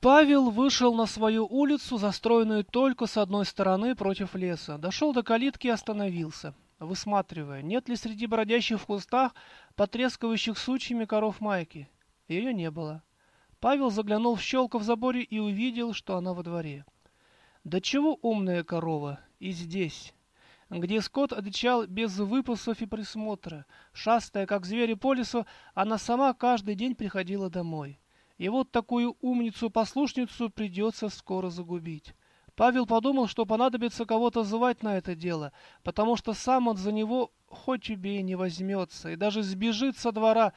Павел вышел на свою улицу, застроенную только с одной стороны против леса. Дошел до калитки и остановился, высматривая, нет ли среди бродящих в кустах, потрескивающих сучьями коров майки. Ее не было. Павел заглянул в щелку в заборе и увидел, что она во дворе. Да чего умная корова и здесь, где скот отвечал без выпасов и присмотра. Шастая, как звери по лесу, она сама каждый день приходила домой. И вот такую умницу-послушницу придется скоро загубить. Павел подумал, что понадобится кого-то звать на это дело, потому что сам он за него хоть убей не возьмется, и даже сбежит со двора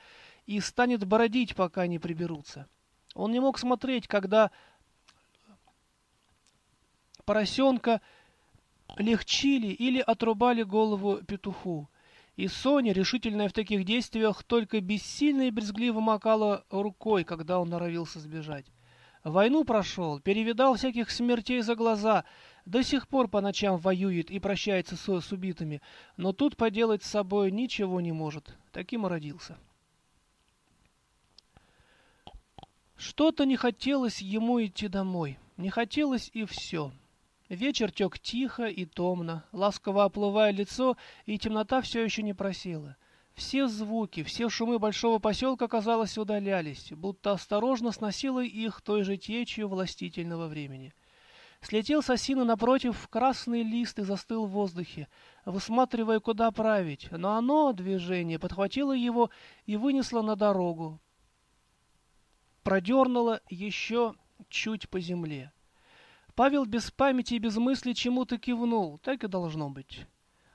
и станет бородить, пока не приберутся. Он не мог смотреть, когда поросенка легчили или отрубали голову петуху. И Соня, решительная в таких действиях, только бессильно и брезгливо макала рукой, когда он норовился сбежать. Войну прошел, перевидал всяких смертей за глаза, до сих пор по ночам воюет и прощается с, с убитыми, но тут поделать с собой ничего не может. Таким и родился. Что-то не хотелось ему идти домой. Не хотелось и все. Вечер тек тихо и томно, ласково оплывая лицо, и темнота все еще не просела. Все звуки, все шумы большого поселка, казалось, удалялись, будто осторожно сносило их той же течью властительного времени. Слетел с осины напротив в красный лист и застыл в воздухе, высматривая, куда править, но оно, движение, подхватило его и вынесло на дорогу, продернуло еще чуть по земле. Павел без памяти и без мысли чему-то кивнул. Так и должно быть.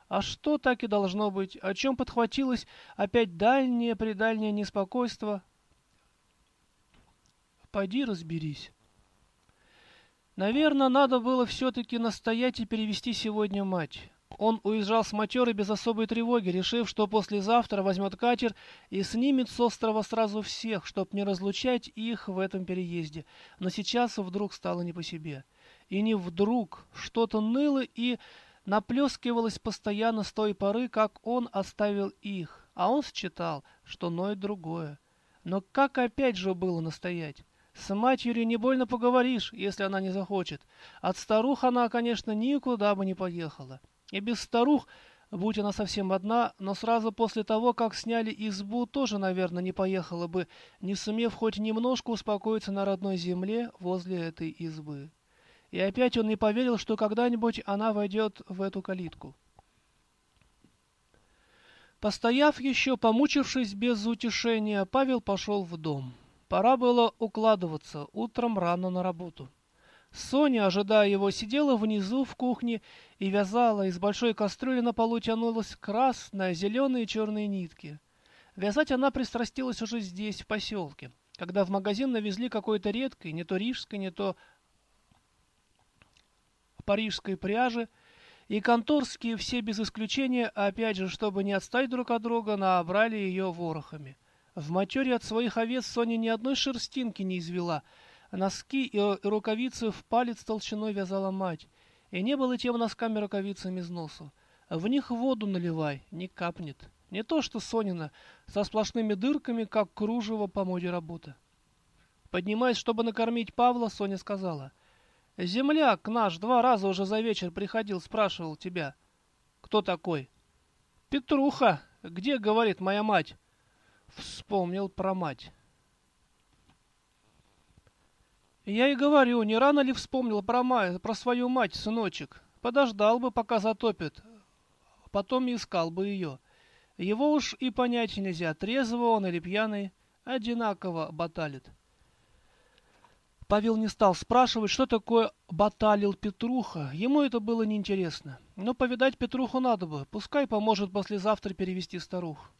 А что так и должно быть? О чем подхватилось опять дальнее-предальнее неспокойство? Пойди разберись. Наверное, надо было все-таки настоять и перевести сегодня мать. Он уезжал с матеры без особой тревоги, решив, что послезавтра возьмет катер и снимет с острова сразу всех, чтоб не разлучать их в этом переезде. Но сейчас вдруг стало не по себе. — и не вдруг что-то ныло и наплескивалось постоянно с той поры, как он оставил их, а он считал, что ноет другое. Но как опять же было настоять? С матерью не больно поговоришь, если она не захочет. От старух она, конечно, никуда бы не поехала. И без старух, будь она совсем одна, но сразу после того, как сняли избу, тоже, наверное, не поехала бы, не сумев хоть немножко успокоиться на родной земле возле этой избы. И опять он не поверил, что когда-нибудь она войдет в эту калитку. Постояв еще, помучившись без утешения, Павел пошел в дом. Пора было укладываться утром рано на работу. Соня, ожидая его, сидела внизу в кухне и вязала. Из большой кастрюли на полу тянулась красная, зеленые и черные нитки. Вязать она пристрастилась уже здесь, в поселке, когда в магазин навезли какой-то редкой, не то рижской, не то парижской пряжи, и конторские все без исключения, опять же, чтобы не отстать друг от друга, набрали ее ворохами. В матере от своих овец Соня ни одной шерстинки не извела. Носки и рукавицы в палец толщиной вязала мать. И не было тем носками рукавицами из носу. В них воду наливай, не капнет. Не то что Сонина, со сплошными дырками, как кружево по моде работы. Поднимаясь, чтобы накормить Павла, Соня сказала — Земляк наш два раза уже за вечер приходил, спрашивал тебя. Кто такой? Петруха. Где, говорит, моя мать? Вспомнил про мать. Я и говорю, не рано ли вспомнил про, мать, про свою мать, сыночек? Подождал бы, пока затопит. Потом искал бы ее. Его уж и понять нельзя, трезвый он или пьяный, одинаково баталит. Павел не стал спрашивать, что такое баталил Петруха. Ему это было неинтересно. Но повидать Петруху надо бы. Пускай поможет послезавтра перевести старух.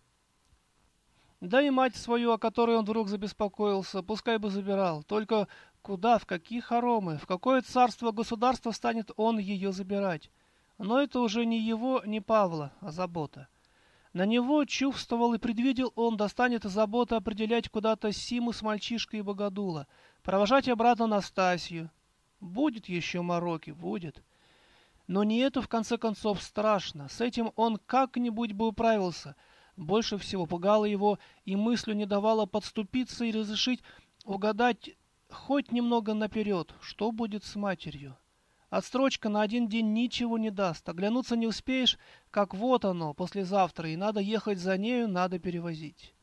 Да и мать свою, о которой он вдруг забеспокоился, пускай бы забирал. Только куда, в какие хоромы, в какое царство-государство станет он ее забирать? Но это уже не его, не Павла, а забота. На него чувствовал и предвидел он, достанет забота определять куда-то Симу с мальчишкой и богодула — провожать обратно Настасью. Будет еще мороки, будет. Но не это, в конце концов, страшно. С этим он как-нибудь бы управился. Больше всего пугало его и мыслью не давало подступиться и разрешить угадать хоть немного наперед, что будет с матерью. Отстрочка на один день ничего не даст. Оглянуться не успеешь, как вот оно, послезавтра, и надо ехать за нею, надо перевозить.